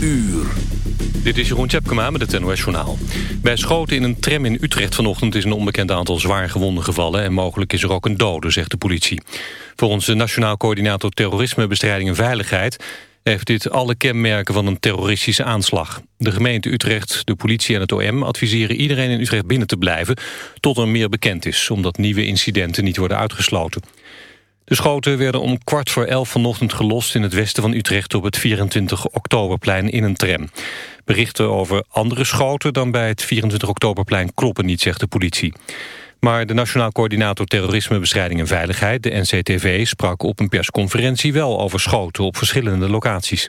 uur. Dit is Jeroen Tjepkema met het NOS Journaal. Bij schoten in een tram in Utrecht vanochtend is een onbekend aantal zwaar gewonden gevallen... en mogelijk is er ook een dode, zegt de politie. Volgens de Nationaal Coördinator Terrorismebestrijding en Veiligheid... heeft dit alle kenmerken van een terroristische aanslag. De gemeente Utrecht, de politie en het OM adviseren iedereen in Utrecht binnen te blijven... tot er meer bekend is, omdat nieuwe incidenten niet worden uitgesloten. De schoten werden om kwart voor elf vanochtend gelost in het westen van Utrecht op het 24 oktoberplein in een tram. Berichten over andere schoten dan bij het 24 oktoberplein kloppen niet, zegt de politie. Maar de Nationaal Coördinator Terrorismebestrijding en Veiligheid, de NCTV, sprak op een persconferentie wel over schoten op verschillende locaties.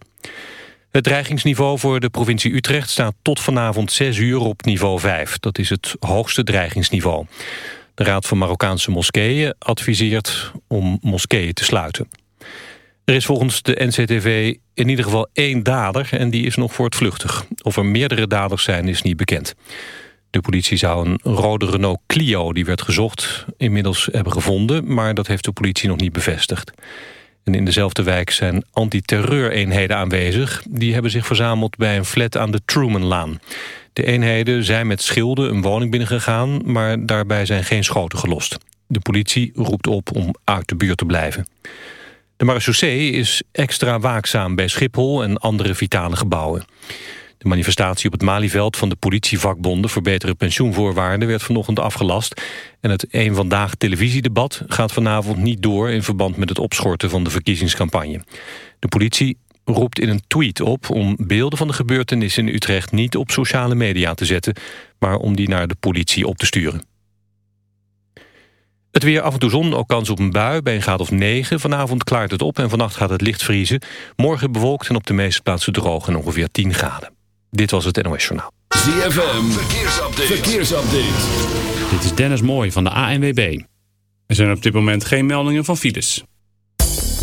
Het dreigingsniveau voor de provincie Utrecht staat tot vanavond 6 uur op niveau 5. Dat is het hoogste dreigingsniveau. De Raad van Marokkaanse Moskeeën adviseert om moskeeën te sluiten. Er is volgens de NCTV in ieder geval één dader en die is nog voortvluchtig. Of er meerdere daders zijn is niet bekend. De politie zou een rode Renault Clio die werd gezocht inmiddels hebben gevonden... maar dat heeft de politie nog niet bevestigd. En in dezelfde wijk zijn antiterreureenheden aanwezig. Die hebben zich verzameld bij een flat aan de Trumanlaan. De eenheden zijn met schilden een woning binnengegaan... maar daarbij zijn geen schoten gelost. De politie roept op om uit de buurt te blijven. De marechaussee is extra waakzaam bij Schiphol en andere vitale gebouwen. De manifestatie op het Malieveld van de politievakbonden voor betere pensioenvoorwaarden werd vanochtend afgelast. En het Eén Vandaag televisiedebat gaat vanavond niet door in verband met het opschorten van de verkiezingscampagne. De politie roept in een tweet op om beelden van de gebeurtenissen in Utrecht niet op sociale media te zetten, maar om die naar de politie op te sturen. Het weer af en toe zon, ook kans op een bui bij een graad of 9. Vanavond klaart het op en vannacht gaat het licht vriezen. Morgen bewolkt en op de meeste plaatsen droog en ongeveer 10 graden. Dit was het NOS Journaal. ZFM, verkeersupdate. verkeersupdate. Dit is Dennis Mooij van de ANWB. Er zijn op dit moment geen meldingen van files.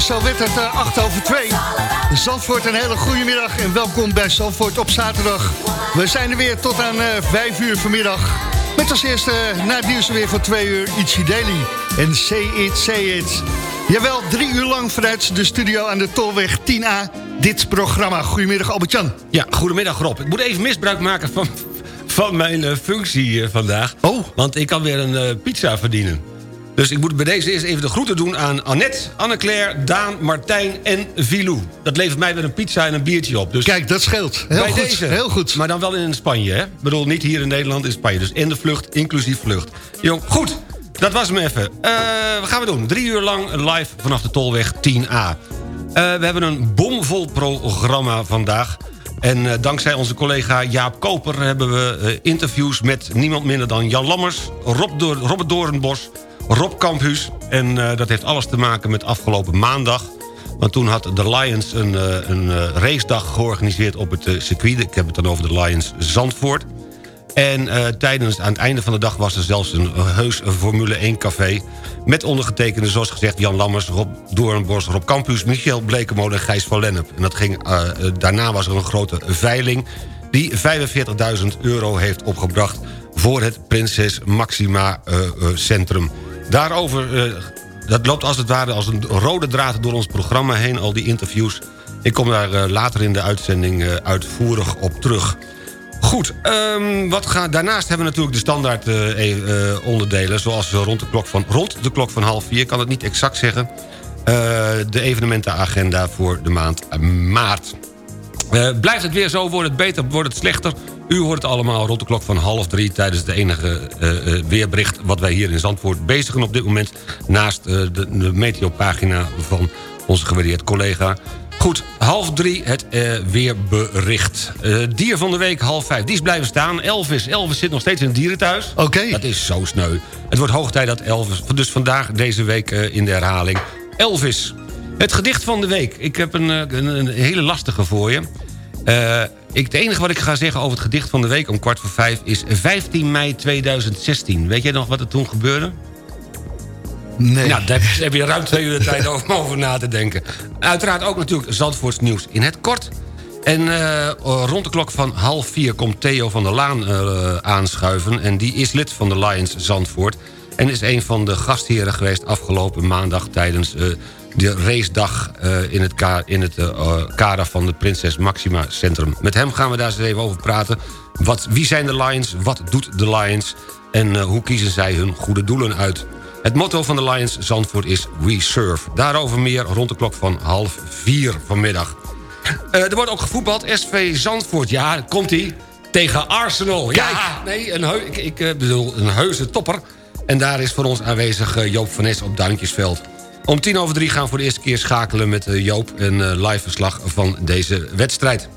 En zo werd het uh, 8 over 2. Zandvoort, een hele goede middag en welkom bij Zandvoort op zaterdag. We zijn er weer tot aan uh, 5 uur vanmiddag. Met als eerste uh, na het nieuws weer van 2 uur Ichi Daily. En Say It, Say It. Jawel, drie uur lang vanuit de studio aan de Tolweg 10A. Dit programma. Goedemiddag Albert-Jan. Ja, goedemiddag Rob. Ik moet even misbruik maken van, van mijn functie vandaag. Oh. Want ik kan weer een pizza verdienen. Dus ik moet bij deze eerst even de groeten doen aan Annette, Anne-Claire, Daan, Martijn en Vilou. Dat levert mij weer een pizza en een biertje op. Dus Kijk, dat scheelt. Heel bij goed. deze. Heel goed. Maar dan wel in Spanje, hè? Ik bedoel, niet hier in Nederland, in Spanje. Dus in de vlucht, inclusief vlucht. Jong, goed. Dat was hem even. Uh, wat gaan we doen? Drie uur lang live vanaf de Tolweg 10A. Uh, we hebben een bomvol programma vandaag. En uh, dankzij onze collega Jaap Koper hebben we interviews... met niemand minder dan Jan Lammers, Rob Door Robert Doornbos, Rob Campus. En uh, dat heeft alles te maken met afgelopen maandag. Want toen had de Lions een, een racedag georganiseerd op het circuit. Ik heb het dan over de Lions Zandvoort. En tijdens, aan het einde van de dag was er zelfs een heus Formule 1 café... met ondergetekende, zoals gezegd, Jan Lammers, Rob Doornbos... Rob Campus, Michel Blekemolen en Gijs van Lennep. En dat ging, daarna was er een grote veiling... die 45.000 euro heeft opgebracht voor het Prinses Maxima Centrum. Daarover, dat loopt als het ware als een rode draad door ons programma heen... al die interviews. Ik kom daar later in de uitzending uitvoerig op terug... Goed, um, wat gaat, daarnaast hebben we natuurlijk de standaard uh, onderdelen... zoals rond de, klok van, rond de klok van half vier, kan het niet exact zeggen... De evenementenagenda voor de maand maart. blijft het weer zo, wordt het beter, wordt het slechter... U hoort het allemaal rond de klok van half drie... tijdens de enige weerbericht wat wij hier in Zandvoort bezigen op dit moment... naast de, de meteopagina van onze gewaardeerd collega... Goed, half drie het uh, weerbericht. Dier van de week, half vijf. Die is blijven staan. Elvis. Elvis zit nog steeds in het dierenthuis. Oké. Okay. Dat is zo sneu. Het wordt hoog tijd dat Elvis... Dus vandaag, deze week in de herhaling. Elvis. Het gedicht van de week. Ik heb een, een, een hele lastige voor je. Ik, het enige wat ik ga zeggen over het gedicht van de week om kwart voor vijf... is 15 mei 2016. Weet jij nog wat er toen gebeurde? Nee. Nou, daar heb je ruim twee uur de tijd over, over na te denken. Uiteraard ook natuurlijk Zandvoorts nieuws in het kort. En uh, rond de klok van half vier komt Theo van der Laan uh, aanschuiven... en die is lid van de Lions Zandvoort... en is een van de gastheren geweest afgelopen maandag... tijdens uh, de racedag in het, ka in het kader van het Prinses Maxima Centrum. Met hem gaan we daar eens even over praten. Wat, wie zijn de Lions? Wat doet de Lions? En hoe kiezen zij hun goede doelen uit? Het motto van de Lions Zandvoort is We Serve. Daarover meer rond de klok van half vier vanmiddag. Uh, er wordt ook gevoetbald. SV Zandvoort, ja, komt-ie. Tegen Arsenal. Kijk. Ja, nee, een, heu ik, ik uh, bedoel een heuse topper. En daar is voor ons aanwezig uh, Joop van Nes op Duintjesveld. Om tien over drie gaan we voor de eerste keer schakelen met Joop... een live verslag van deze wedstrijd.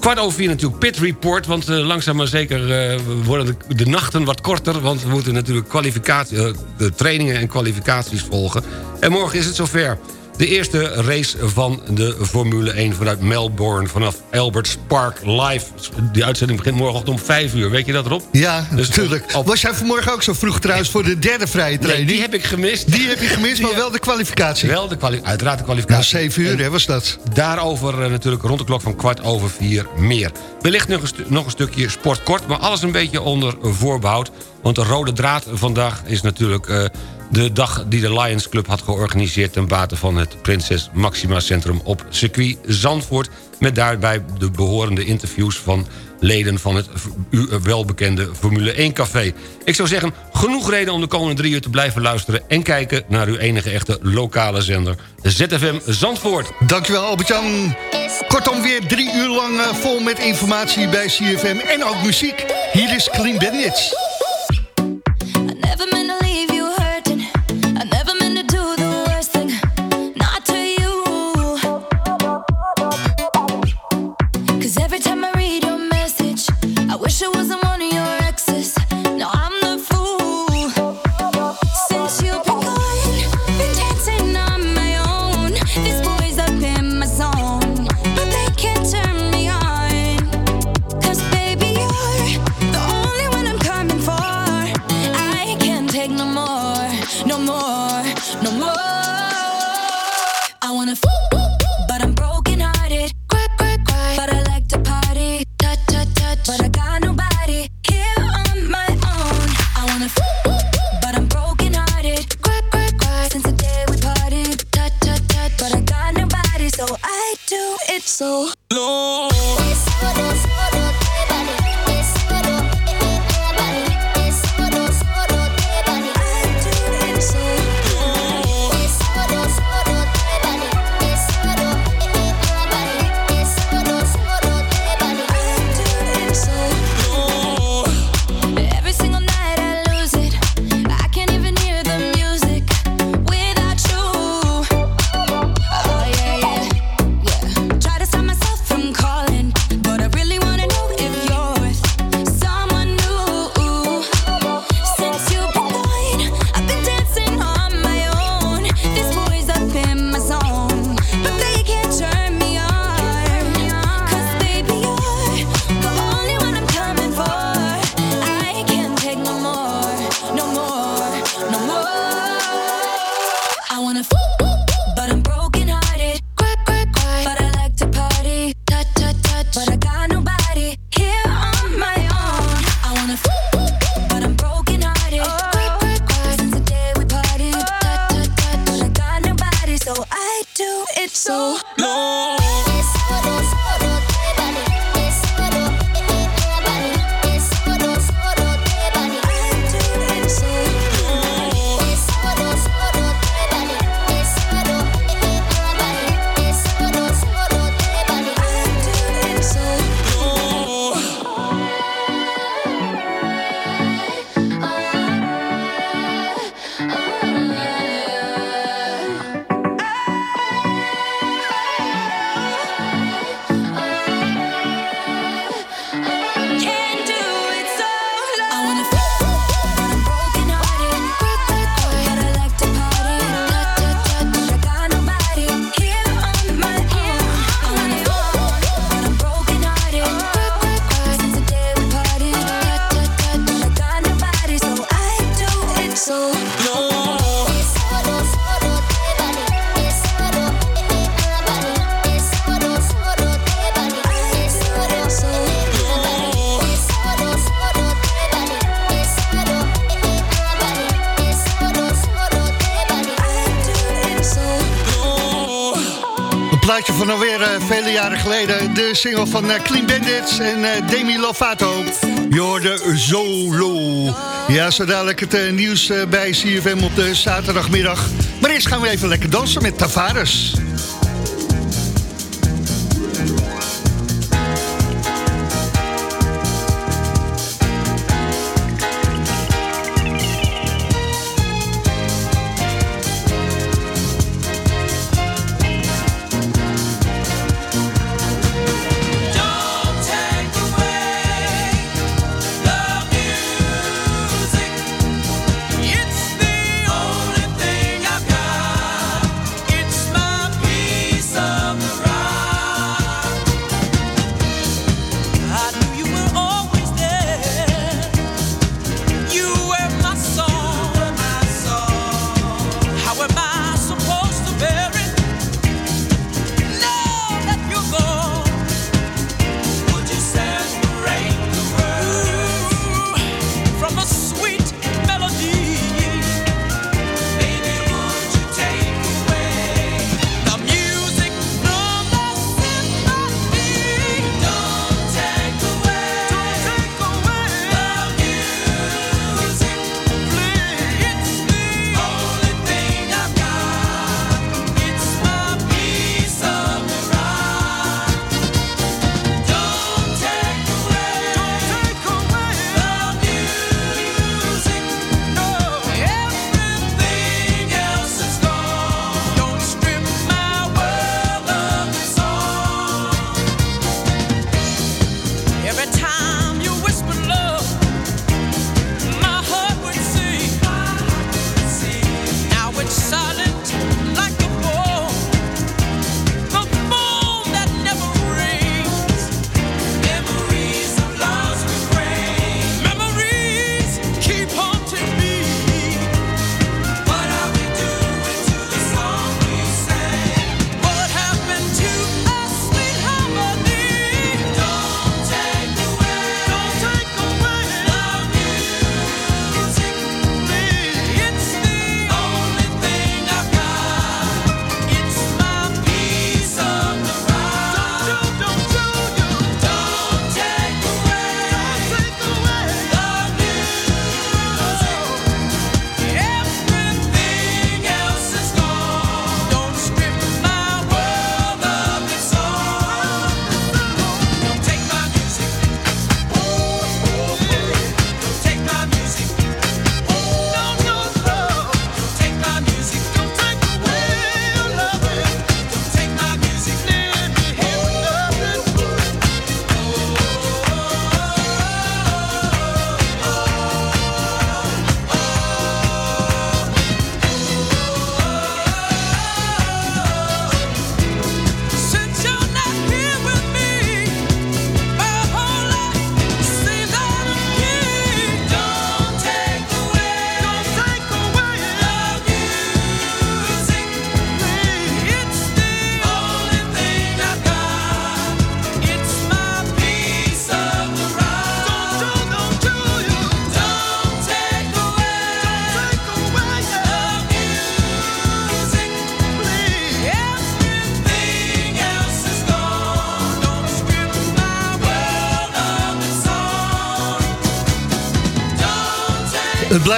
Kwart over vier natuurlijk Pit Report. Want uh, langzaam maar zeker worden de, nachten wat korter. Want we moeten natuurlijk kwalificatie, de trainingen en kwalificaties volgen. En morgen is het zover. De eerste race van de Formule 1 vanuit Melbourne... vanaf Alberts Park live. Die uitzending begint morgenochtend om 5 uur. Weet je dat, Rob? Ja, dus natuurlijk. Op... Was jij vanmorgen ook zo vroeg trouwens voor de derde vrije training? Nee, die heb ik gemist. Die heb je gemist, maar wel de kwalificatie. Wel de kwalificatie, uiteraard de kwalificatie. Nou, 7 uur, hè, was dat. Daarover uh, natuurlijk rond de klok van kwart over vier meer. Wellicht nog een, nog een stukje sportkort, maar alles een beetje onder voorbehoud. Want de rode draad vandaag is natuurlijk... Uh, de dag die de Lions Club had georganiseerd... ten bate van het Prinses Maxima Centrum op circuit Zandvoort... met daarbij de behorende interviews van leden van het u welbekende Formule 1 Café. Ik zou zeggen, genoeg reden om de komende drie uur te blijven luisteren... en kijken naar uw enige echte lokale zender, ZFM Zandvoort. Dankjewel Albert-Jan. Kortom weer drie uur lang uh, vol met informatie bij CFM en ook muziek. Hier is Clean Bandits. De single van eh, Clean Bandits en eh, Demi Lovato. Hoorde Solo. Ja, zo dadelijk het eh, nieuws bij CFM op de zaterdagmiddag. Maar eerst gaan we even lekker dansen met Tavares.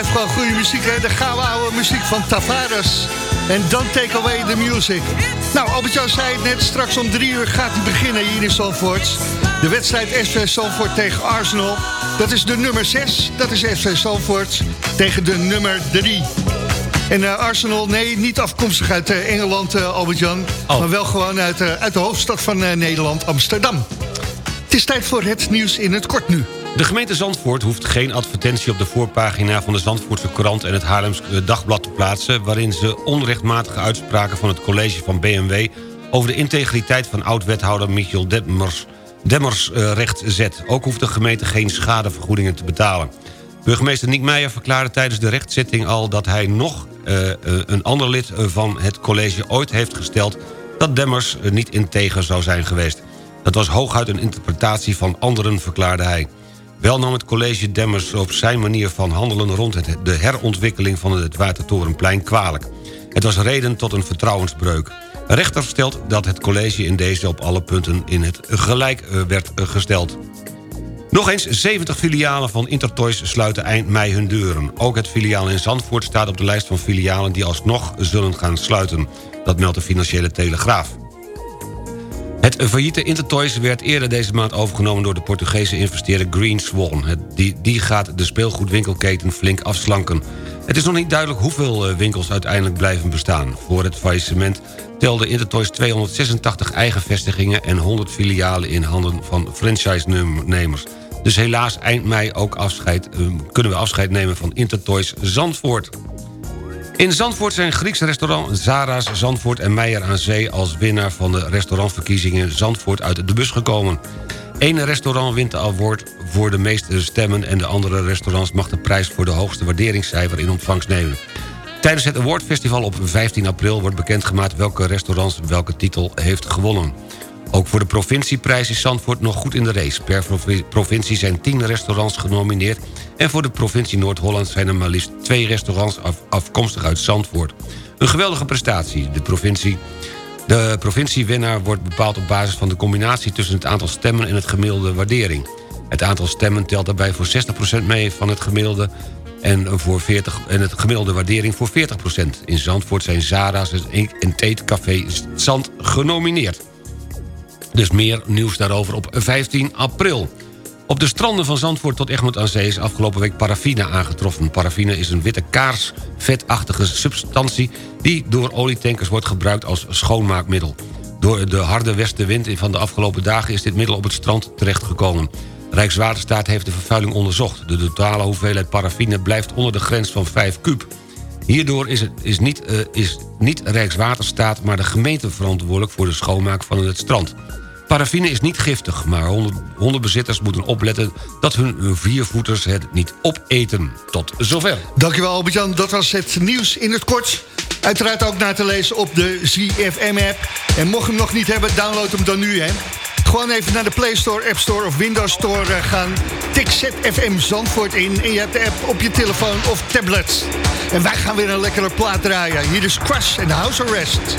Blijft gewoon goede muziek, hè? De gouden oude muziek van Tavares. En Don't Take Away the Music. Nou, Albert-Jan zei het net, straks om drie uur gaat hij beginnen hier in Zandvoort. De wedstrijd SV Zandvoort tegen Arsenal. Dat is de nummer 6, dat is SV Zandvoort tegen de nummer 3. En eh, Arsenal, nee, niet afkomstig uit eh, Engeland, eh, Albert-Jan. Oh. Maar wel gewoon uit, uit de hoofdstad van Nederland, Amsterdam. Het is tijd voor het nieuws in het kort nu. De gemeente Zandvoort hoeft geen advertentie op de voorpagina van de Zandvoortse krant en het Haarlems Dagblad te plaatsen... waarin ze onrechtmatige uitspraken van het college van BMW... over de integriteit van oud-wethouder Michiel Demmers, Demmers eh, recht zet. Ook hoeft de gemeente geen schadevergoedingen te betalen. Burgemeester Niek Meijer verklaarde tijdens de rechtszitting al... dat hij nog eh, eh, een ander lid van het college ooit heeft gesteld... dat Demmers eh, niet integer zou zijn geweest. Dat was hooguit een interpretatie van anderen, verklaarde hij. Wel nam het college Demmers op zijn manier van handelen... rond het, de herontwikkeling van het Watertorenplein kwalijk. Het was reden tot een vertrouwensbreuk. Rechter stelt dat het college in deze op alle punten in het gelijk eh, werd eh, gesteld. Nog eens 70 filialen van Intertoys sluiten eind mei hun deuren. Ook het filiaal in Zandvoort staat op de lijst van filialen... die alsnog zullen gaan sluiten. Dat meldt de Financiële Telegraaf. Het failliete Intertoys werd eerder deze maand overgenomen... door de Portugese investeerder Green Swan. Die, die gaat de speelgoedwinkelketen flink afslanken. Het is nog niet duidelijk hoeveel eh, winkels uiteindelijk blijven bestaan. Voor het faillissement telde Intertoys 286 eigen vestigingen... en 100 filialen in handen van franchise-nemers. Dus helaas eind mei ook afscheid, eh, kunnen we afscheid nemen van Intertoys Zandvoort. In Zandvoort zijn Grieks restaurant Zara's Zandvoort en Meijer aan Zee... als winnaar van de restaurantverkiezingen Zandvoort uit de bus gekomen. Ene restaurant wint de award voor de meeste stemmen... en de andere restaurants mag de prijs voor de hoogste waarderingscijfer in ontvangst nemen. Tijdens het Awardfestival op 15 april wordt bekendgemaakt... welke restaurants welke titel heeft gewonnen. Ook voor de provincieprijs is Zandvoort nog goed in de race. Per provi- provincie zijn 10 restaurants genomineerd... en voor de provincie Noord-Holland zijn er maar liefst twee restaurants af- afkomstig uit Zandvoort. Een geweldige prestatie. De provincie de provinciewinnaar wordt bepaald op basis van de combinatie... tussen het aantal stemmen en het gemiddelde waardering. Het aantal stemmen telt daarbij voor 60% mee van het gemiddelde... en, voor 40, en het gemiddelde waardering voor 40%. In Zandvoort zijn Zara's en Tate Café Zand genomineerd. Dus meer nieuws daarover op 15 april. Op de stranden van Zandvoort tot Egmond aan Zee is afgelopen week paraffine aangetroffen. Paraffine is een witte kaarsvetachtige substantie... die door olietankers wordt gebruikt als schoonmaakmiddel. Door de harde westenwind van de afgelopen dagen... is dit middel op het strand terechtgekomen. Rijkswaterstaat heeft de vervuiling onderzocht. De totale hoeveelheid paraffine blijft onder de grens van 5 kuub. Hierdoor is, het, is, niet, eh, is niet Rijkswaterstaat, maar de gemeente verantwoordelijk... voor de schoonmaak van het strand. Paraffine is niet giftig, maar honden- hondenbezitters moeten opletten... dat hun viervoeters het niet opeten. Tot zover. Dankjewel Albert-Jan, dat was het nieuws in het kort. Uiteraard ook na te lezen op de ZFM-app. En mocht je hem nog niet hebben, download hem dan nu, hè. Gewoon even naar de Play Store, App Store of Windows Store eh, gaan. Tik ZFM Zandvoort in en je hebt de app op je telefoon of tablet. En wij gaan weer een lekkere plaat draaien. Hier is Crush en House Arrest.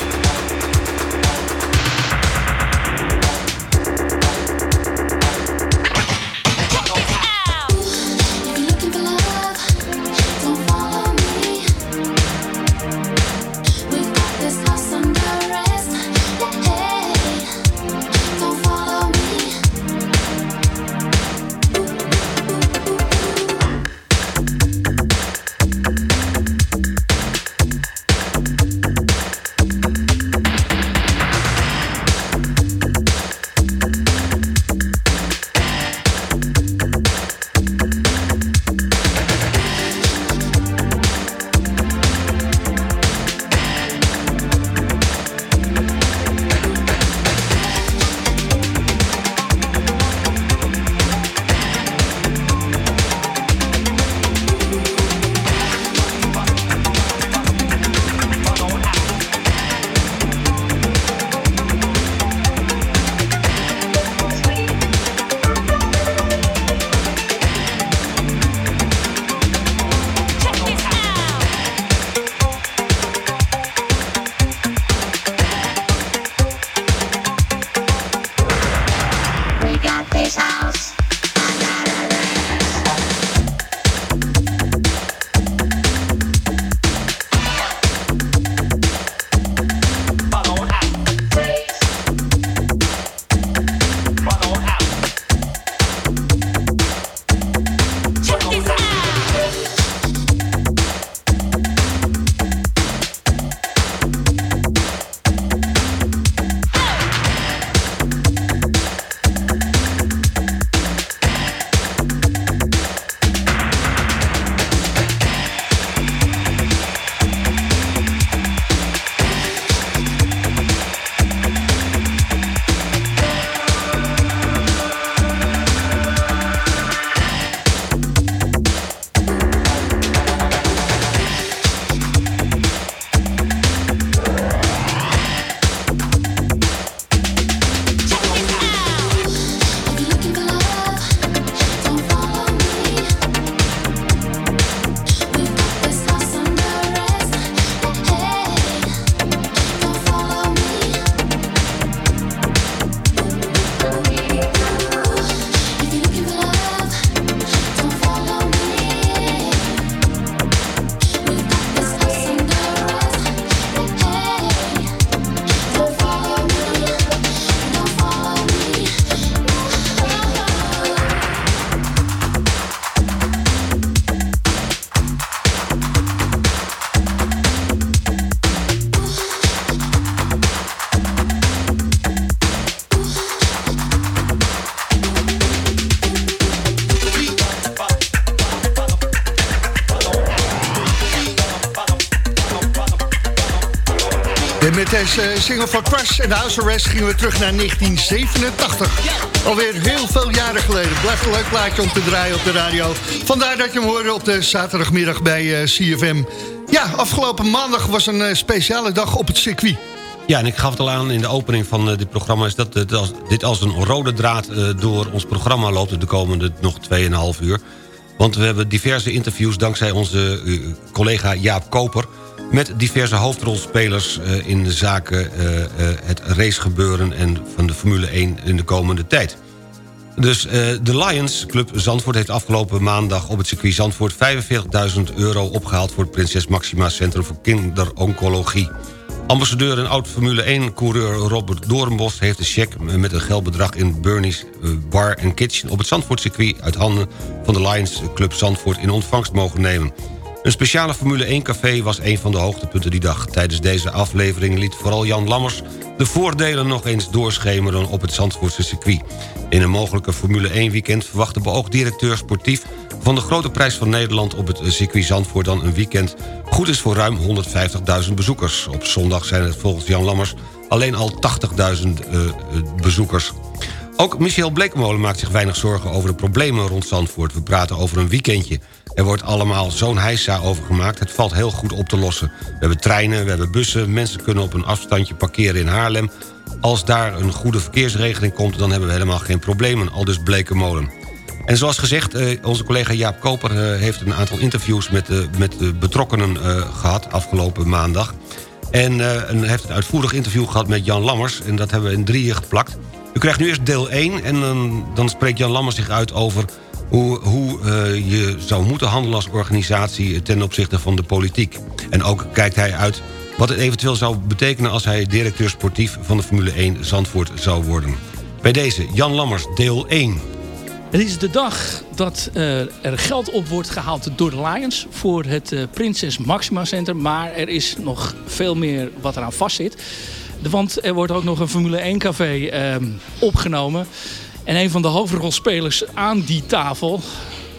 Met deze single van Crush en House Arrest gingen we terug naar 1987. Alweer heel veel jaren geleden. Blijft een leuk plaatje om te draaien op de radio. Vandaar dat je hem hoorde op de zaterdagmiddag bij eh, CFM. Ja, afgelopen maandag was een eh, speciale dag op het circuit. Ja, en ik gaf het al aan in de opening van eh, dit programma... is dat dit als, een rode draad eh, door ons programma loopt... de komende nog 2,5 uur. Want we hebben diverse interviews dankzij onze eh, collega Jaap Koper... met diverse hoofdrolspelers eh, in de zaken eh, eh, het racegebeuren... en van de Formule 1 in de komende tijd. Dus de Lions Club Zandvoort heeft afgelopen maandag op het circuit Zandvoort 45.000 euro opgehaald voor het Prinses Maxima Centrum voor Kinderoncologie. Ambassadeur en oud-Formule 1-coureur Robert Doornbos heeft de cheque met een geldbedrag in Bernie's Bar Kitchen op het Zandvoort-circuit uit handen van de Lions Club Zandvoort in ontvangst mogen nemen. Een speciale Formule 1-café was een van de hoogtepunten die dag. Tijdens deze aflevering liet vooral Jan Lammers de voordelen nog eens doorschemeren op het Zandvoortse circuit. In een mogelijke Formule 1-weekend verwacht de beoogd directeur sportief... van de Grote Prijs van Nederland op het circuit Zandvoort dan een weekend... goed is voor ruim 150.000 bezoekers. Op zondag zijn het volgens Jan Lammers alleen al 80.000 eh, eh, bezoekers. Ook Michel Blekemolen maakt zich weinig zorgen over de problemen rond Zandvoort. We praten over een weekendje. Er wordt allemaal zo'n heisa over gemaakt. Het valt heel goed op te lossen. We hebben treinen, we hebben bussen. Mensen kunnen op een afstandje parkeren in Haarlem. Als daar een goede verkeersregeling komt... dan hebben we helemaal geen problemen. Al dus Blekemolen. En zoals gezegd, eh, onze collega Jaap Koper eh, heeft een aantal interviews... met, de met de betrokkenen eh, gehad afgelopen maandag. En, heeft een uitvoerig interview gehad met Jan Lammers. En dat hebben we in drieën geplakt. U krijgt nu eerst deel 1 en dan spreekt Jan Lammers zich uit over... hoe, hoe eh, je zou moeten handelen als organisatie ten opzichte van de politiek. En ook kijkt hij uit wat het eventueel zou betekenen... als hij directeur sportief van de Formule 1 Zandvoort zou worden. Bij deze, Jan Lammers, deel 1. Het is de dag dat eh, er geld op wordt gehaald door de Lions voor het eh, Prinses Maxima Center. Maar er is nog veel meer wat eraan vastzit. Want er wordt ook nog een Formule 1 café ehm, opgenomen. En een van de hoofdrolspelers aan die tafel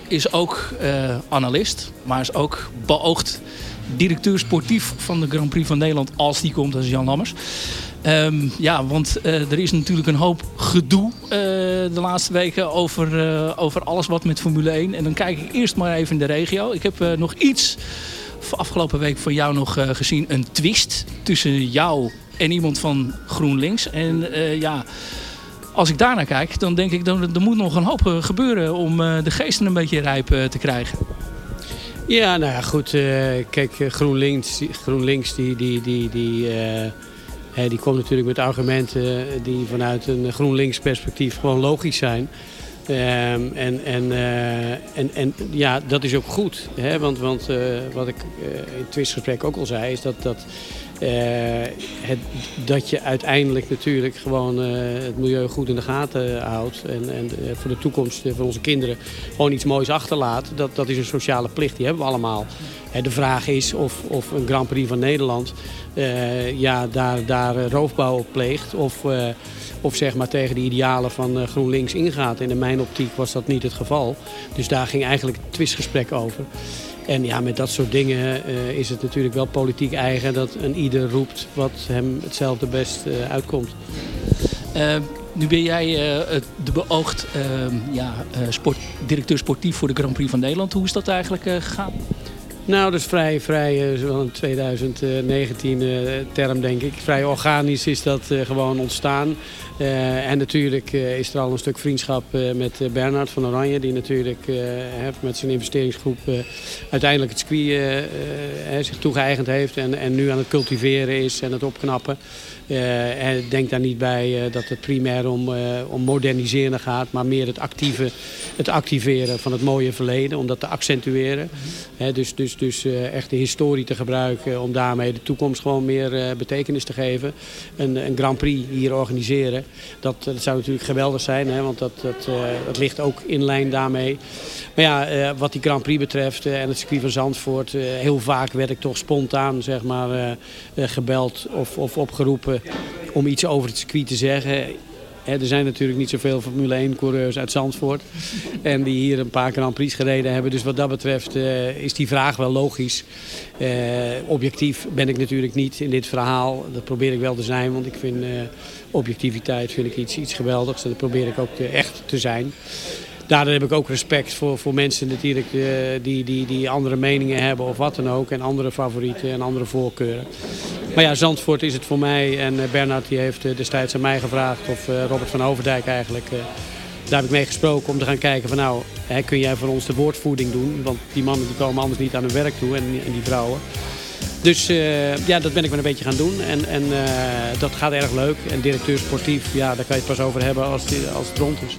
is ook eh, analist. Maar is ook beoogd directeur sportief van de Grand Prix van Nederland. Als die komt, dat is Jan Lammers. Ehm, ja, want eh, er is natuurlijk een hoop gedoe eh, de laatste weken over, over alles wat met Formule 1. En dan kijk ik eerst maar even in de regio. Ik heb nog iets afgelopen week van jou nog gezien. Een twist tussen jou en iemand van GroenLinks. En ja, als ik daarnaar kijk, dan denk ik dat er moet nog een hoop eh, gebeuren om eh, de geesten een beetje rijp eh, te krijgen. Ja, nou ja, goed. kijk, GroenLinks, GroenLinks die, die, die, die, die komt natuurlijk met argumenten die vanuit een GroenLinks perspectief gewoon logisch zijn. Ehm, en, en, en, en ja, dat is ook goed. Hè? Want, want wat ik in het twistgesprek ook al zei, is dat, dat, het, dat je uiteindelijk natuurlijk gewoon eh, het milieu goed in de gaten houdt. En, en eh, voor de toekomst eh, van onze kinderen gewoon iets moois achterlaat. Dat, dat is een sociale plicht, die hebben we allemaal. De vraag is of, of een Grand Prix van Nederland eh, ja, daar, daar eh, roofbouw op pleegt. Of, eh, of zeg maar tegen de idealen van eh, GroenLinks ingaat. En in mijn optiek was dat niet het geval. Dus daar ging eigenlijk het twistgesprek over. En ja, met dat soort dingen eh, is het natuurlijk wel politiek eigen dat een ieder roept wat hem hetzelfde best eh, uitkomt. Eh, nu ben jij de beoogd eh, ja, sport, directeur sportief voor de Grand Prix van Nederland. Hoe is dat eigenlijk gegaan? Nou, dat is vrij, vrij wel een 2019 eh, term denk ik. Vrij organisch is dat gewoon ontstaan. Eh, en natuurlijk eh, is er al een stuk vriendschap eh, met Bernard van Oranje. Die natuurlijk met zijn investeringsgroep uiteindelijk het circuit zich toegeëigend heeft. En, en nu aan het cultiveren is en het opknappen. Denk daar niet bij dat het primair om, om moderniseren gaat. Maar meer het, actieve, het activeren van het mooie verleden. Om dat te accentueren. Hè, dus dus, dus echt de historie te gebruiken. Om daarmee de toekomst gewoon meer betekenis te geven. Een, een Grand Prix hier organiseren. Dat, dat zou natuurlijk geweldig zijn. Hè, want dat, dat, eh, dat ligt ook in lijn daarmee. Maar ja, eh, wat die Grand Prix betreft eh, en het circuit van Zandvoort. eh, heel vaak werd ik toch spontaan zeg maar, eh, eh, gebeld of, of opgeroepen om iets over het circuit te zeggen. Er zijn natuurlijk niet zoveel Formule 1-coureurs uit Zandvoort. En die hier een paar Grand Prix gereden hebben. Dus wat dat betreft eh, is die vraag wel logisch. Eh, objectief ben ik natuurlijk niet in dit verhaal. Dat probeer ik wel te zijn, want ik vind eh, objectiviteit vind ik iets, iets geweldigs. En dat probeer ik ook echt te zijn. Daardoor heb ik ook respect voor, voor mensen natuurlijk eh, die, die, die andere meningen hebben of wat dan ook. En andere favorieten en andere voorkeuren. Maar ja, Zandvoort is het voor mij. En eh, Bernard die heeft eh, destijds aan mij gevraagd of Robert van Overdijk eigenlijk. daar heb ik mee gesproken om te gaan kijken van nou, hè, kun jij voor ons de woordvoering doen? Want die mannen die komen anders niet aan hun werk toe en, die vrouwen. Dus ja, dat ben ik maar een beetje gaan doen. En, en dat gaat erg leuk. En directeur sportief, ja, daar kan je het pas over hebben als, die- als het rond is.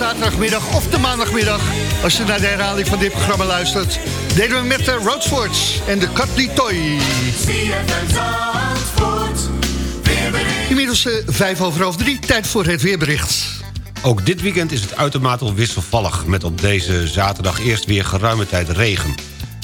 Zaterdagmiddag of de maandagmiddag. Als je naar de herhaling van dit programma luistert. Deden we met de Roadsports en de Cutley Toy. Inmiddels eh, vijf over half drie, tijd voor het weerbericht. Ook dit weekend is het uitermate wisselvallig... met op deze zaterdag eerst weer geruime tijd regen.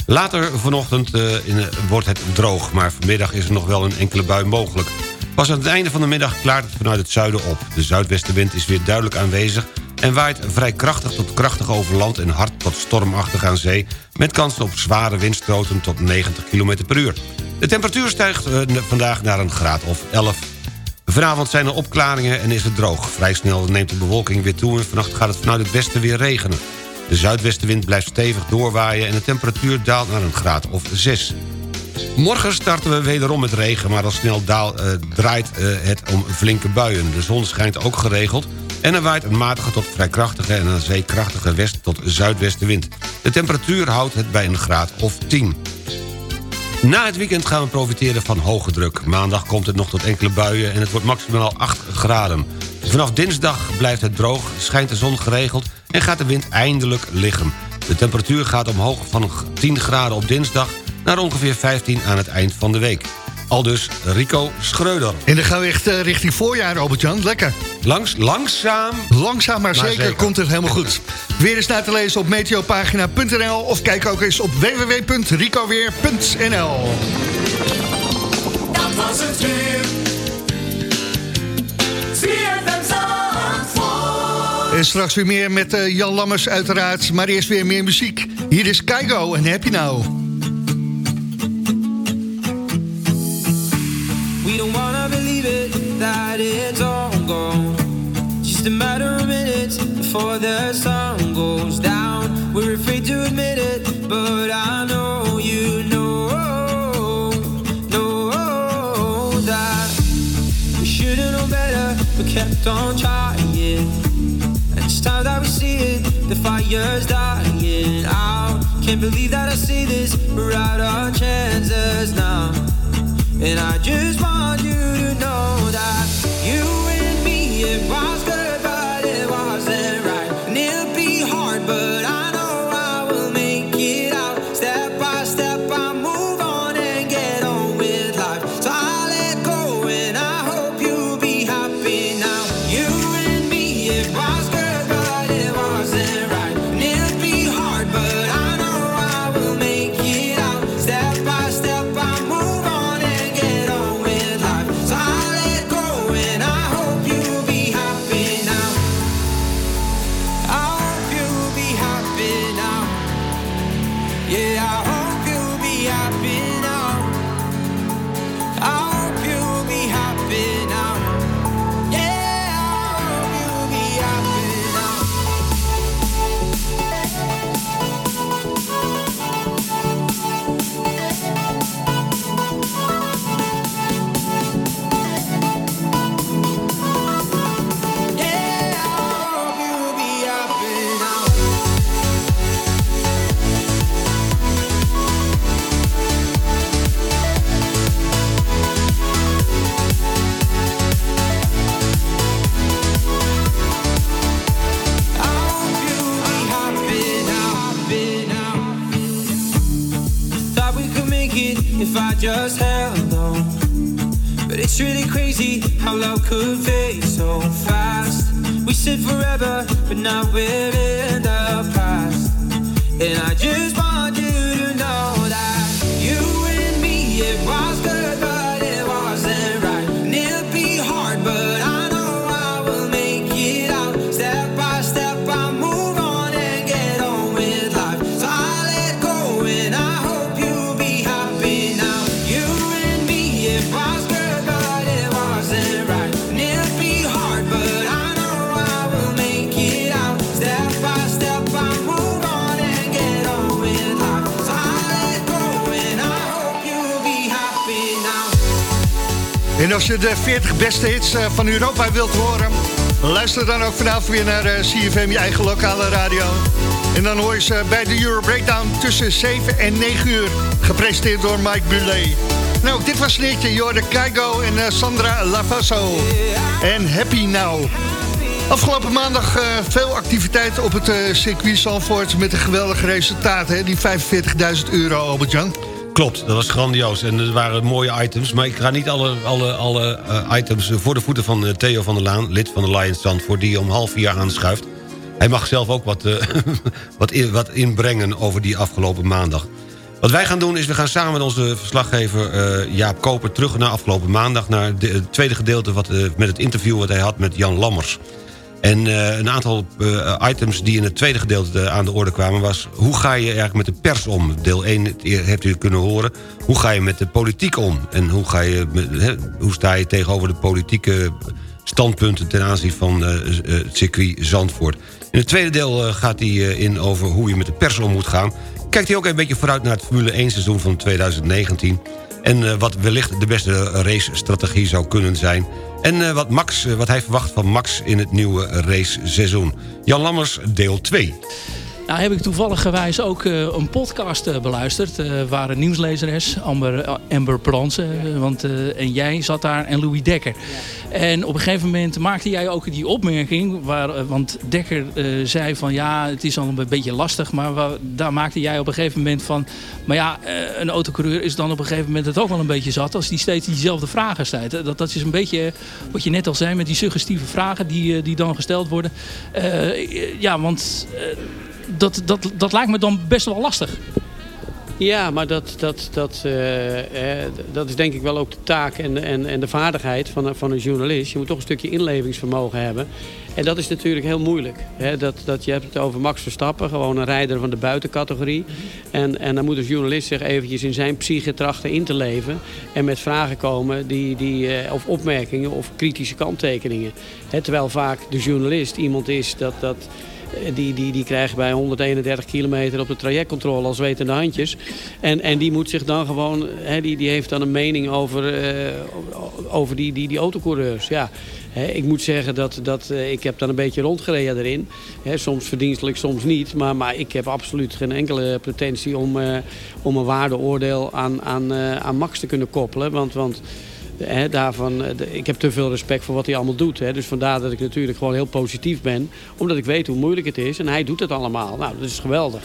Later vanochtend eh, in, eh, wordt het droog... maar vanmiddag is er nog wel een enkele bui mogelijk. Pas aan het einde van de middag klaart het vanuit het zuiden op. De zuidwestenwind is weer duidelijk aanwezig... en waait vrij krachtig tot krachtig over land... en hard tot stormachtig aan zee... met kansen op zware windstoten tot 90 km per uur. De temperatuur stijgt eh, vandaag naar een graad of 11 Vanavond zijn er opklaringen en is het droog. Vrij snel neemt de bewolking weer toe en vannacht gaat het vanuit het westen weer regenen. De zuidwestenwind blijft stevig doorwaaien en de temperatuur daalt naar een graad of 6. Morgen starten we wederom met regen, maar al snel eh, draait eh, het om flinke buien. De zon schijnt ook geregeld en er waait een matige tot vrij krachtige en een zeekrachtige west- tot zuidwestenwind. De temperatuur houdt het bij een graad of 10. Na het weekend gaan we profiteren van hoge druk. Maandag komt het nog tot enkele buien en het wordt maximaal 8 graden. Vanaf dinsdag blijft het droog, schijnt de zon geregeld... en gaat de wind eindelijk liggen. De temperatuur gaat omhoog van 10 graden op dinsdag... naar ongeveer 15 aan het eind van de week. Aldus Rico Schreuder. En dan gaan we echt eh, richting voorjaar, Albert-Jan. Lekker. Langs, langzaam... Langzaam maar, Maar zeker, zeker. komt het helemaal goed. Weer eens naar te lezen op meteopagina.nl... of kijk ook eens op www.ricoweer.nl. Dat was het weer. En straks weer meer met eh, Jan Lammers uiteraard. Maar eerst weer meer muziek. Hier is Keigo en Happy Now. We that it's all gone. Just a matter of minutes before the sun goes down. We're afraid to admit it, but I know you know, know that we should've known better, but kept on trying. And it's time that we see it, the fire's dying out. Can't believe that I see this, we're out our chances now. And I just want you to know that En als je de 40 beste hits eh, van Europa wilt horen... luister dan ook vanavond weer naar eh, CFM, je eigen lokale radio. En dan hoor je ze bij de Euro Breakdown tussen 7 en 9 uur. Gepresenteerd door Mike Bulet. Nou, dit was een liedje. Je hoorde Keigo en eh, Sandra Lavasso. En Happy Now. Afgelopen maandag veel activiteit op het circuit Zandvoort... met een geweldige resultaat, hè? die 45.000 euro, Albert-Jan. Klopt, dat was grandioos. En er waren mooie items. Maar ik ga niet alle, alle, alle eh, items voor de voeten van eh, Theo van der Laan... lid van de Lions Zandvoort, die om half vier aanschuift. Hij mag zelf ook wat, eh, wat, wat inbrengen over die afgelopen maandag. Wat wij gaan doen is, we gaan samen met onze verslaggever eh, Jaap Koper... terug naar afgelopen maandag, naar de- het tweede gedeelte... Wat, eh, met het interview wat hij had met Jan Lammers. En eh, een aantal eh, items die in het tweede gedeelte eh, aan de orde kwamen... was hoe ga je eigenlijk met de pers om? Deel 1 hebt u kunnen horen. Hoe ga je met de politiek om? En hoe, ga je, hoe sta je tegenover de politieke standpunten... ten aanzien van het circuit Zandvoort? In het tweede deel gaat hij in over hoe je met de pers om moet gaan. Kijkt hij ook een beetje vooruit naar het Formule 1 seizoen van 2019... En wat wellicht de beste race-strategie zou kunnen zijn. En eh, wat, Max, eh, wat hij verwacht van Max in het nieuwe raceseizoen. Jan Lammers, deel 2. Nou heb ik toevallig ook eh, een podcast eh, beluisterd. eh waar een nieuwslezeres, Amber, Amber Bransen, eh, want, en jij zat daar en Louis Dekker. En op een gegeven moment maakte jij ook die opmerking, waar, want Dekker zei van ja, het is al een beetje lastig, maar daar maakte jij op een gegeven moment van, maar ja, een autocoureur is dan op een gegeven moment het ook wel een beetje zat als die steeds diezelfde vragen stelt. Dat, dat is een beetje wat je net al zei met die suggestieve vragen die, die dan gesteld worden. Ja, want dat, dat, dat lijkt me dan best wel lastig. Ja, maar dat, dat, dat, eh, dat is denk ik wel ook de taak en, en, en de vaardigheid van, van een journalist. Je moet toch een stukje inlevingsvermogen hebben. En dat is natuurlijk heel moeilijk. Hè? Dat, dat, je hebt het over Max Verstappen, gewoon een rijder van de buitencategorie. En, en dan moet een journalist zich eventjes in zijn psyche trachten in te leven. En met vragen komen die, die, eh, of opmerkingen of kritische kanttekeningen. Hè, terwijl vaak de journalist iemand is dat... dat die, die, die krijgt bij 131 kilometer op de trajectcontrole al zwetende handjes. En, en die moet zich dan gewoon, die, die heeft dan een mening over, eh, over die, die, die autocoureurs. Ja. Ik moet zeggen dat, dat eh, ik heb dan een beetje rondgereden erin. Soms verdienstelijk, soms niet. Maar, maar ik heb absoluut geen enkele pretentie om, eh, om een waardeoordeel aan, aan, eh, aan Max te kunnen koppelen. Want, want Daarvan, eh, ik heb te veel respect voor wat hij allemaal doet. Dus vandaar dat ik natuurlijk gewoon heel positief ben. Omdat ik weet hoe moeilijk het is. En hij doet het allemaal. Nou, dat is geweldig.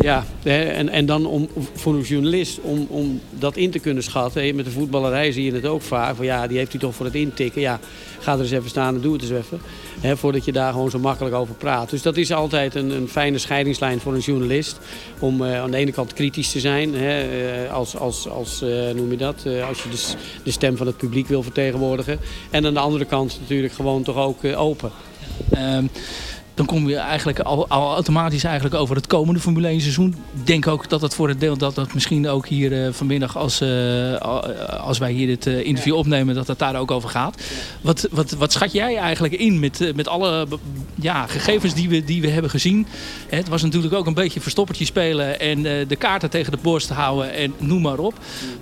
Ja, en, en dan om, voor een journalist om, om dat in te kunnen schatten. Met de voetballerij zie je het ook vaak. Van, ja, die heeft hij toch voor het intikken. Ja, ga er eens even staan en doe het eens even. Voordat je daar gewoon zo makkelijk over praat. Dus dat is altijd een, een fijne scheidingslijn voor een journalist. Om eh, aan de ene kant kritisch te zijn. Hè, eh, als, als, als eh, noem je dat? als je de, de stem van het publiek wil vertegenwoordigen. En aan de andere kant natuurlijk gewoon toch ook open. Ehm, dan kom je eigenlijk al, al automatisch eigenlijk over het komende Formule 1 seizoen. Ik denk ook dat het voor het deel dat dat misschien ook hier eh, vanmiddag als, eh, al- als wij hier dit eh, interview opnemen, dat het daar ook over gaat. Wat, wat, wat schat jij eigenlijk in met, eh, met alle ja, gegevens die we, die we hebben gezien? Het was natuurlijk ook een beetje verstoppertje spelen en eh, de kaarten tegen de borst houden en noem maar op.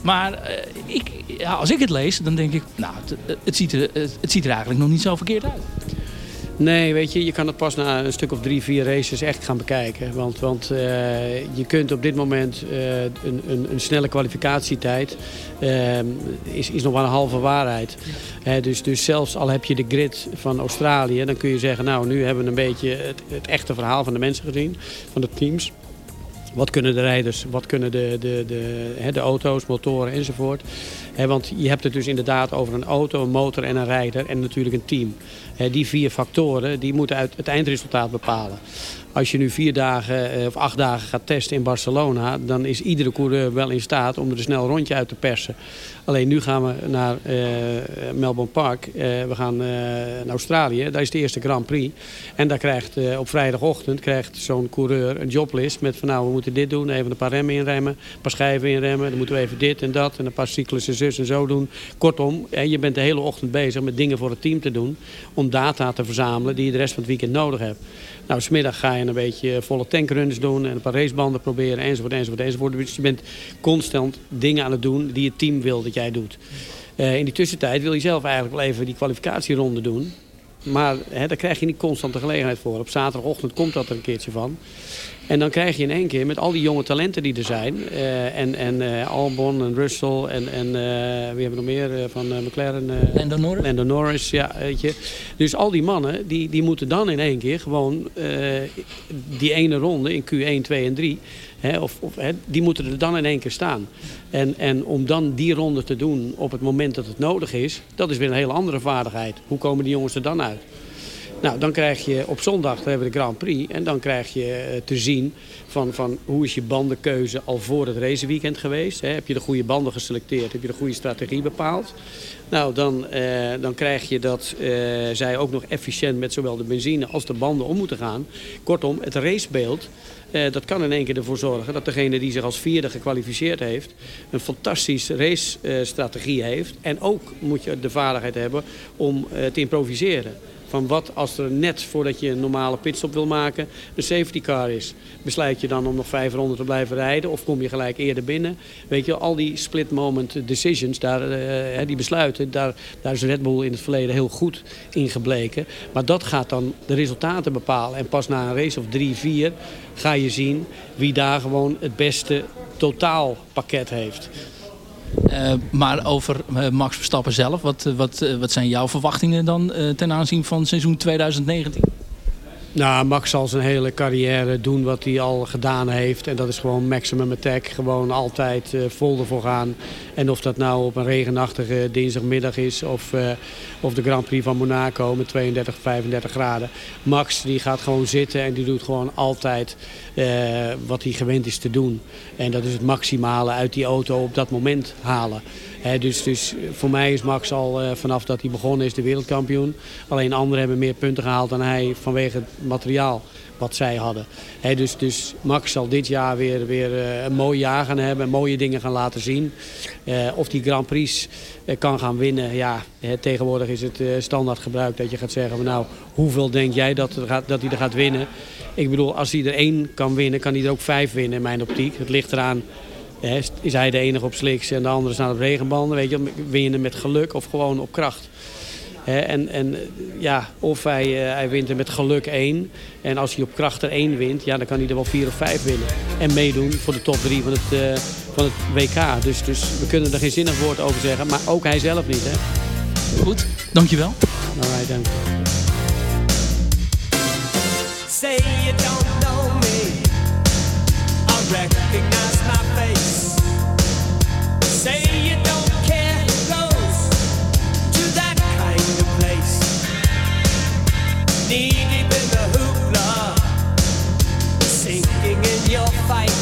Maar eh, ik, ja, als ik het lees, dan denk ik, nou, het, het, ziet er, het, het ziet er eigenlijk nog niet zo verkeerd uit. Nee, weet je, je kan het pas na een stuk of drie, vier races echt gaan bekijken. Want, want eh, je kunt op dit moment eh, een, een, een snelle kwalificatietijd eh, is, is nog maar een halve waarheid. Hè, dus, dus zelfs al heb je de grid van Australië, dan kun je zeggen, nou nu hebben we een beetje het, het echte verhaal van de mensen gezien, van de teams. Wat kunnen de rijders, wat kunnen de, de, de, hè, de auto's, motoren enzovoort. Want je hebt het dus inderdaad over een auto, een motor en een rijder en natuurlijk een team. Die vier factoren die moeten uit het eindresultaat bepalen. Als je nu vier dagen eh, of acht dagen gaat testen in Barcelona, dan is iedere coureur wel in staat om er een snel rondje uit te persen. Alleen nu gaan we naar eh, Melbourne Park. Eh, we gaan naar Australië. Daar is de eerste Grand Prix. En daar krijgt op vrijdagochtend krijgt zo'n coureur een joblist met van nou we moeten dit doen, even een paar remmen inremmen, een paar schijven inremmen, dan moeten we even dit en dat en een paar cyclussen en zo doen. Kortom, je bent de hele ochtend bezig met dingen voor het team te doen om data te verzamelen die je de rest van het weekend nodig hebt. Nou, smiddag ga je een beetje volle tankruns doen en een paar racebanden proberen enzovoort, enzovoort, enzovoort. Dus je bent constant dingen aan het doen die het team wil dat jij doet. Eh, in die tussentijd wil je zelf eigenlijk wel even die kwalificatieronde doen. Maar hè, daar krijg je niet constant de gelegenheid voor. Op zaterdagochtend komt dat er een keertje van. En dan krijg je in één keer met al die jonge talenten die er zijn. eh, en en eh, Albon en Russell en, en eh, wie hebben we nog meer van McLaren? eh, Lando Norris. Lando Norris, ja, weet je. Dus al die mannen, die, die moeten dan in één keer gewoon die ene ronde in Q1, 2 en 3... Hè, of, of, hè, die moeten er dan in één keer staan. En, en om dan die ronde te doen op het moment dat het nodig is... dat is weer een hele andere vaardigheid. Hoe komen die jongens er dan uit? Nou, dan krijg je op zondag dan hebben we de Grand Prix. En dan krijg je eh, te zien van, van hoe is je bandenkeuze al voor het raceweekend geweest. Heb je de goede banden geselecteerd? Heb je de goede strategie bepaald? Nou, dan, eh, dan krijg je dat eh, zij ook nog efficiënt met zowel de benzine als de banden om moeten gaan. Kortom, het racebeeld, eh, dat kan in één keer ervoor zorgen dat degene die zich als vierde gekwalificeerd heeft... een fantastische racestrategie heeft. En ook moet je de vaardigheid hebben om eh, te improviseren. Van wat als er net voordat je een normale pitstop wil maken een safety car is. Besluit je dan om nog vijf ronden te blijven rijden of kom je gelijk eerder binnen? Weet je, al die split moment decisions, daar, eh, die besluiten, daar, daar is Red Bull in het verleden heel goed in gebleken. Maar dat gaat dan de resultaten bepalen. En pas na een race of drie, vier ga je zien wie daar gewoon het beste totaalpakket heeft. Eh, maar over eh, Max Verstappen zelf, wat, eh, wat, wat zijn jouw verwachtingen dan ten aanzien van seizoen 2019? Nou, Max zal zijn hele carrière doen wat hij al gedaan heeft. En dat is gewoon maximum attack. Gewoon altijd eh, vol ervoor gaan. En of dat nou op een regenachtige dinsdagmiddag is... Of, eh, of de Grand Prix van Monaco met 32, 35 graden. Max die gaat gewoon zitten en die doet gewoon altijd eh, wat hij gewend is te doen. En dat is het maximale uit die auto op dat moment halen. Dus, dus voor mij is Max al eh, vanaf dat hij begonnen is de wereldkampioen. Alleen anderen hebben meer punten gehaald dan hij vanwege het materiaal wat zij hadden. Dus, dus Max zal dit jaar weer, weer eh, een mooi jaar gaan hebben. Mooie dingen gaan laten zien. Eh, of die Grand Prix kan gaan winnen. Ja, tegenwoordig is het standaard gebruik dat je gaat zeggen... nou, hoeveel denk jij dat, dat hij er gaat winnen? Ik bedoel, als hij er één kan winnen, kan hij er ook vijf winnen in mijn optiek. Het ligt eraan is hij de enige op slicks en de andere staan op regenbanden? Weet je, win je hem met geluk of gewoon op kracht? Hè, en, en ja, of hij, eh, hij wint er met geluk één. En als hij op kracht er één wint, ja, dan kan hij er wel vier of vijf winnen. En meedoen voor de top drie van het, eh, van het WK. Dus, dus we kunnen er geen zinnig woord over zeggen. Maar ook hij zelf niet, hè? Goed, dankjewel. Alright, dank. Say fight.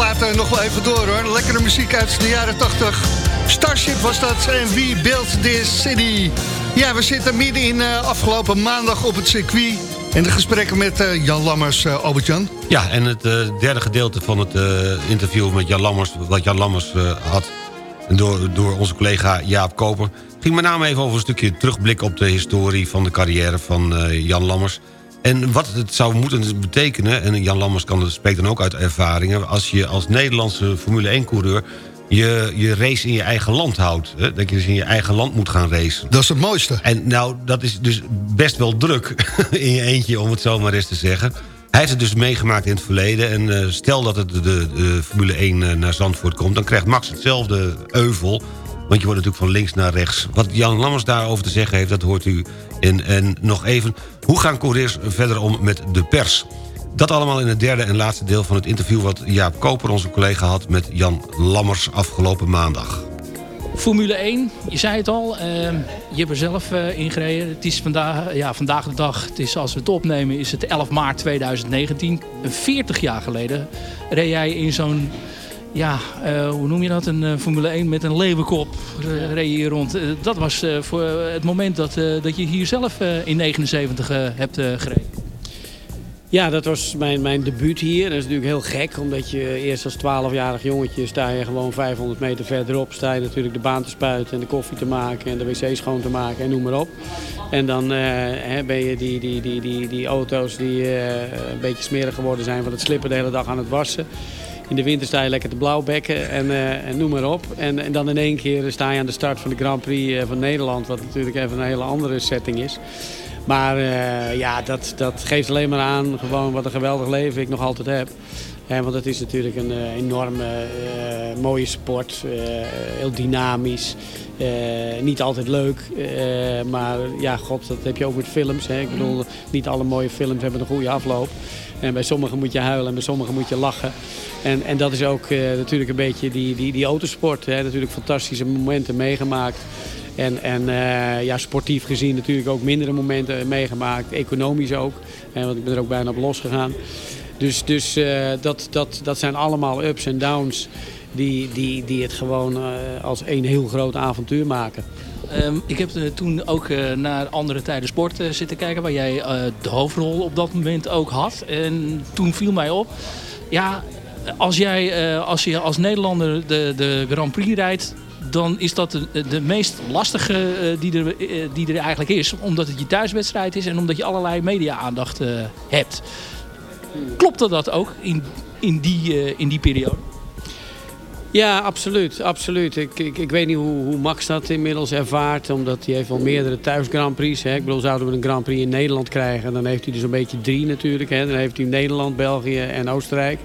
Plaat eh, nog wel even door hoor. Lekkere muziek uit de jaren 80. Starship was dat en We Built This City. Ja, we zitten midden in eh, afgelopen maandag op het circuit. En de gesprekken met eh, Jan Lammers, eh Albert-Jan. Ja, en het derde gedeelte van het interview met Jan Lammers... wat Jan Lammers had door, door onze collega Jaap Koper. Ging met name even over een stukje terugblik op de historie van de carrière van Jan Lammers. En wat het zou moeten betekenen, en Jan Lammers kan, spreekt dan ook uit ervaringen... als je als Nederlandse Formule 1-coureur je, je race in je eigen land houdt. Hè? Dat je dus in je eigen land moet gaan racen. Dat is het mooiste. En nou, dat is dus best wel druk in je eentje, om het zo maar eens te zeggen. Hij heeft het dus meegemaakt in het verleden. En eh, stel dat het de, de, de Formule 1 eh, naar Zandvoort komt... dan krijgt Max hetzelfde euvel. Want je wordt natuurlijk van links naar rechts. Wat Jan Lammers daarover te zeggen heeft, dat hoort u. in. en nog even, hoe gaan coureurs verder om met de pers? Dat allemaal in het derde en laatste deel van het interview... wat Jaap Koper, onze collega, had met Jan Lammers afgelopen maandag. Formule 1, je zei het al, eh, je hebt er zelf eh, ingereden. Het is vandaag, ja, vandaag de dag, het is, als we het opnemen, is het 11 maart 2019. 40 jaar geleden reed jij in zo'n, ja, eh, hoe noem je dat, een eh, Formule 1 met een leeuwenkop reed je hier rond. Dat was voor het moment dat, dat je hier zelf in 79 eh, hebt gereden. Ja, dat was mijn, mijn debuut hier. Dat is natuurlijk heel gek, omdat je eerst als 12-jarig jongetje sta je gewoon 500 meter verderop. Sta je natuurlijk de baan te spuiten en de koffie te maken en de wc schoon te maken en noem maar op. En dan eh, ben je die, die, die, die, die auto's die eh, een beetje smerig geworden zijn van het slippen de hele dag aan het wassen. In de winter sta je lekker te blauwbekken en, eh, en noem maar op. En, en dan in één keer sta je aan de start van de Grand Prix eh, van Nederland, wat natuurlijk even een hele andere setting is. Maar eh, ja, dat, dat geeft alleen maar aan gewoon wat een geweldig leven ik nog altijd heb. Want het is natuurlijk een eh, enorme mooie sport. heel dynamisch. niet altijd leuk. maar ja, god, dat heb je ook met films. Hè. Ik bedoel, niet alle mooie films hebben een goede afloop. En bij sommigen moet je huilen en bij sommigen moet je lachen. En, en dat is ook eh, natuurlijk een beetje die, die, die autosport. Hè. Natuurlijk fantastische momenten meegemaakt. En, en eh, ja, sportief gezien natuurlijk ook mindere momenten meegemaakt. Economisch ook. Eh, want ik ben er ook bijna op losgegaan. Dus, dus eh, dat, dat, dat zijn allemaal ups en downs die, die, die het gewoon als één heel groot avontuur maken. Ehm, ik heb eh, toen ook eh, naar andere tijden sport eh, zitten kijken... waar jij de hoofdrol op dat moment ook had. En toen viel mij op... ja, als jij als je als Nederlander de, de Grand Prix rijdt... dan is dat de, meest lastige die, er, die er eigenlijk is. Omdat het je thuiswedstrijd is en omdat je allerlei media-aandacht hebt. Klopte dat ook in, in, die, in die periode? Ja, absoluut. absoluut. Ik, ik, ik weet niet hoe, hoe Max dat inmiddels ervaart. Omdat hij heeft wel meerdere thuis Grand Prix. Hè. Ik bedoel, zouden we een Grand Prix in Nederland krijgen... dan heeft hij dus een beetje drie natuurlijk. Hè. Dan heeft hij Nederland, België en Oostenrijk.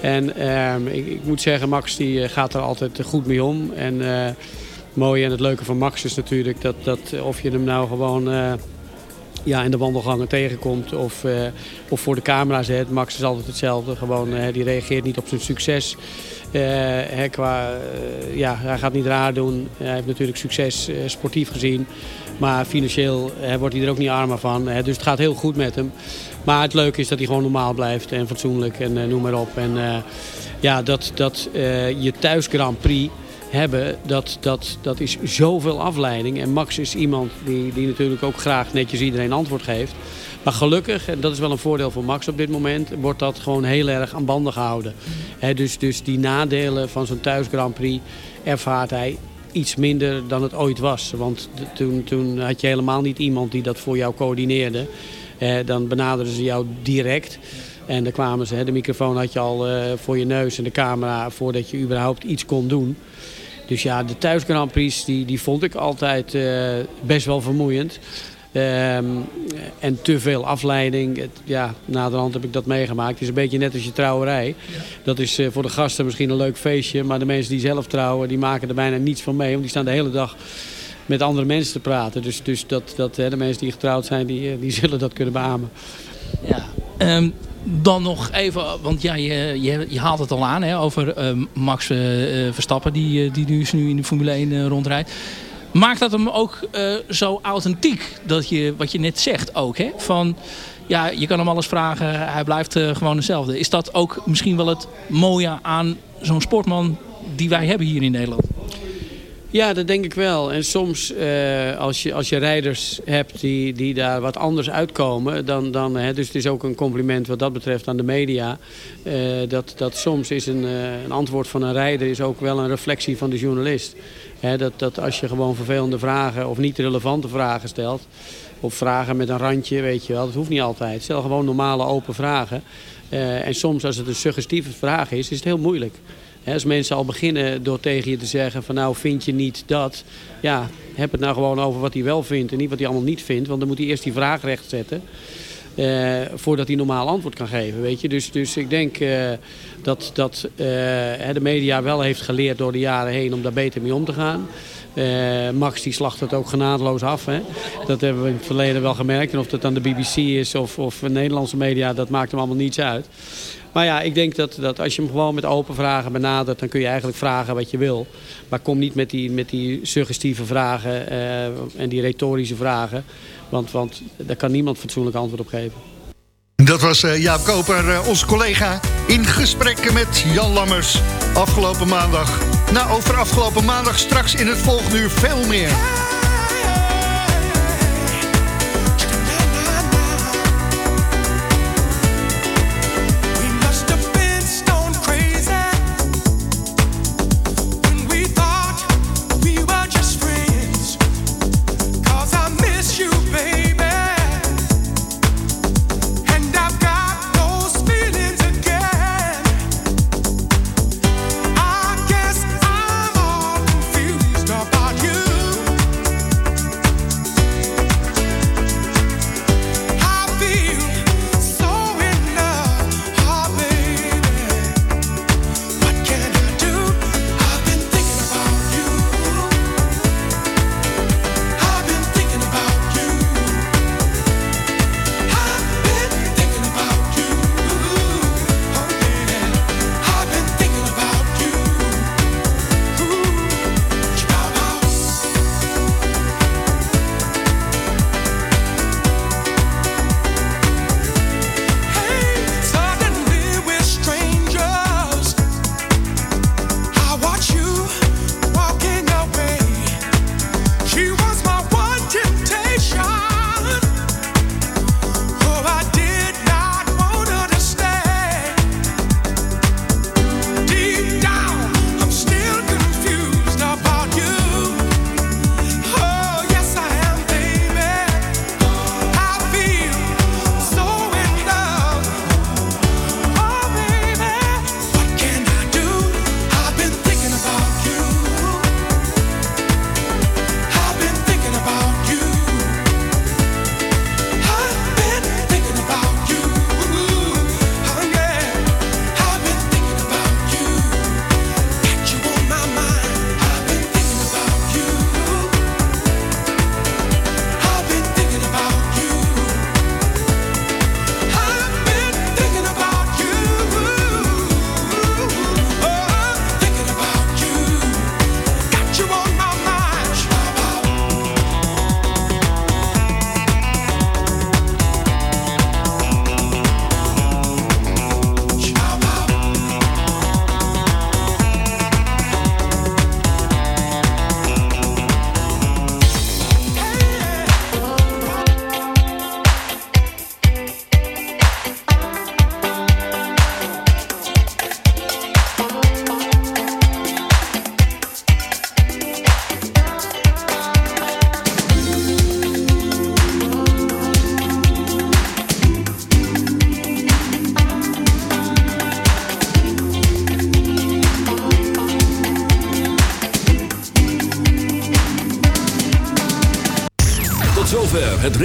En ehm, ik, ik moet zeggen, Max die eh, gaat er altijd goed mee om. En eh, het mooie en het leuke van Max is natuurlijk... dat, dat of je hem nou gewoon... eh, ja, in de wandelgangen tegenkomt of, eh, of voor de camera zet. Max is altijd hetzelfde. Gewoon, eh, die reageert niet op zijn succes. Eh, hè, qua, eh, ja, hij gaat niet raar doen. Hij heeft natuurlijk succes eh, sportief gezien. Maar financieel wordt hij er ook niet armer van. dus het gaat heel goed met hem. Maar het leuke is dat hij gewoon normaal blijft en fatsoenlijk en noem maar op. En ja, dat, dat je thuis Grand Prix hebben, dat, dat, dat is zoveel afleiding. En Max is iemand die, die natuurlijk ook graag netjes iedereen antwoord geeft. Maar gelukkig, en dat is wel een voordeel voor Max op dit moment, wordt dat gewoon heel erg aan banden gehouden. Dus, dus die nadelen van zo'n thuis Grand Prix ervaart hij iets minder dan het ooit was. Want toen, toen had je helemaal niet iemand die dat voor jou coördineerde. Eh, dan benaderden ze jou direct. En dan kwamen ze, de microfoon had je al eh, voor je neus en de camera voordat je überhaupt iets kon doen. Dus ja, de thuis Grand Prix die, die vond ik altijd eh, best wel vermoeiend. Ehm, en te veel afleiding. Het, ja, naderhand heb ik dat meegemaakt. Het is een beetje net als je trouwerij. Dat is eh, voor de gasten misschien een leuk feestje. Maar de mensen die zelf trouwen, die maken er bijna niets van mee. Want die staan de hele dag met andere mensen te praten. Dus, dus dat, dat, de mensen die getrouwd zijn, die, eh, die zullen dat kunnen beamen. Ja. Ehm, dan nog even, want ja, je, je, haalt het al aan hè, over ehm, Max eh, Verstappen, die, die dus nu in de Formule 1 eh, rondrijdt. Maakt dat hem ook eh, zo authentiek, dat je, wat je net zegt ook, hè? Van, ja, je kan hem alles vragen, hij blijft eh, gewoon hetzelfde. Is dat ook misschien wel het mooie aan zo'n sportman die wij hebben hier in Nederland? Ja, dat denk ik wel. En soms eh, als, je, als je rijders hebt die, die daar wat anders uitkomen... Dan, dan, hè, dus het is ook een compliment wat dat betreft aan de media... dat, dat soms is een, een antwoord van een rijder is ook wel een reflectie van de journalist. Dat, dat als je gewoon vervelende vragen of niet relevante vragen stelt... of vragen met een randje, weet je wel, dat hoeft niet altijd. Stel gewoon normale open vragen. Eh, en soms als het een suggestieve vraag is, is het heel moeilijk. Als mensen al beginnen door tegen je te zeggen van nou vind je niet dat. Ja, heb het nou gewoon over wat hij wel vindt en niet wat hij allemaal niet vindt. Want dan moet hij eerst die vraag rechtzetten. eh, voordat hij normaal antwoord kan geven, weet je. Dus, dus ik denk eh, dat, dat eh, de media wel heeft geleerd door de jaren heen om daar beter mee om te gaan. Eh, Max die slacht het ook genadeloos af. Hè. Dat hebben we in het verleden wel gemerkt. En of dat dan de BBC is of, of Nederlandse media, dat maakt hem allemaal niets uit. Maar ja, ik denk dat, dat als je hem gewoon met open vragen benadert... dan kun je eigenlijk vragen wat je wil. Maar kom niet met die, met die suggestieve vragen eh, en die retorische vragen. Want, want daar kan niemand fatsoenlijk antwoord op geven. Dat was eh, Jaap Koper, eh, onze collega, in gesprekken met Jan Lammers afgelopen maandag. Nou, over afgelopen maandag straks in het volgende uur veel meer.